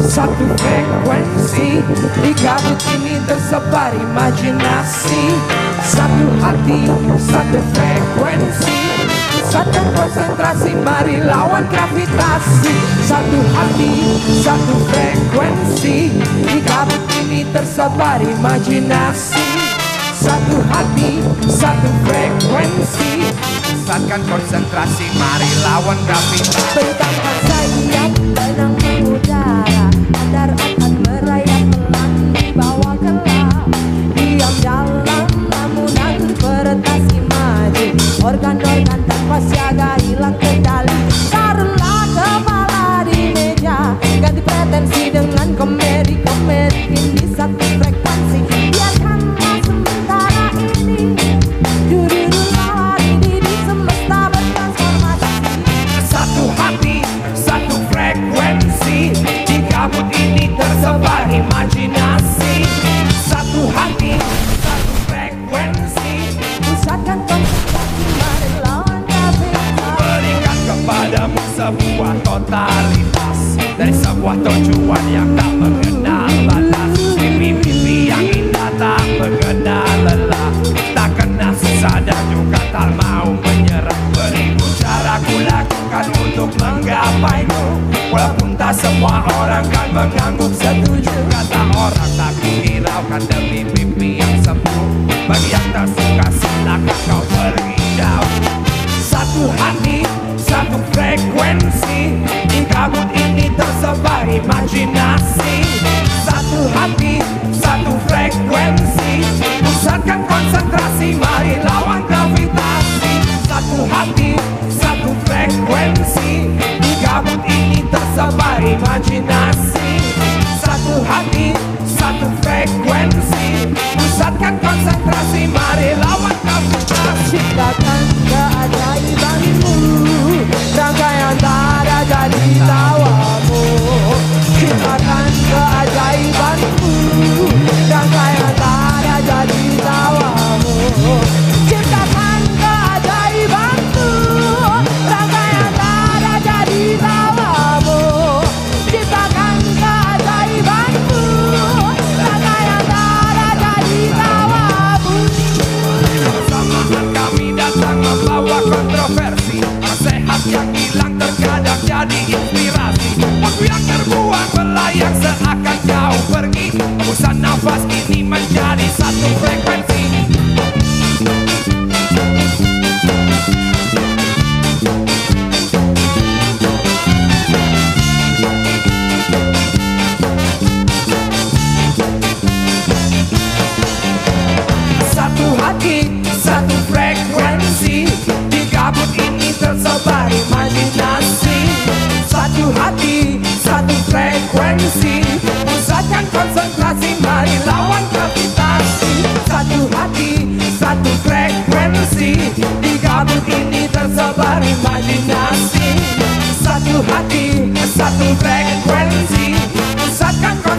satu frekuensi Di kabut ini tersebar imajinasi Satu hati, satu frekuensi Satu konsentrasi, mari lawan gravitasi Satu hati, satu frekuensi Di kabut ini tersebar imajinasi Satu hati, satu frekuensi Pusatkan konsentrasi, mari lawan gravitasi totalitas Dari sebuah tujuan yang tak mengenal batas. Mimpi-mimpi yang indah tak mengenal lelah. Tak kenal susah dan juga tak mau menyerah. Beribu cara ku lakukan untuk menggapaimu. Walaupun tak semua orang kan menganggap setuju Kata orang tak kuhiraukan demi mimpi yang sembuh Bagi yang tak tersebar Satu frekuensi Di kabut ini tersebar imajinasi. Satu hati, satu frekuensi Pusatkan konsentrasi, mari lawan gravitasi. Satu hati, satu frekuensi Di kabut ini tersebar imajinasi. Satu hati, satu frekuensi Pusatkan konsentrasi,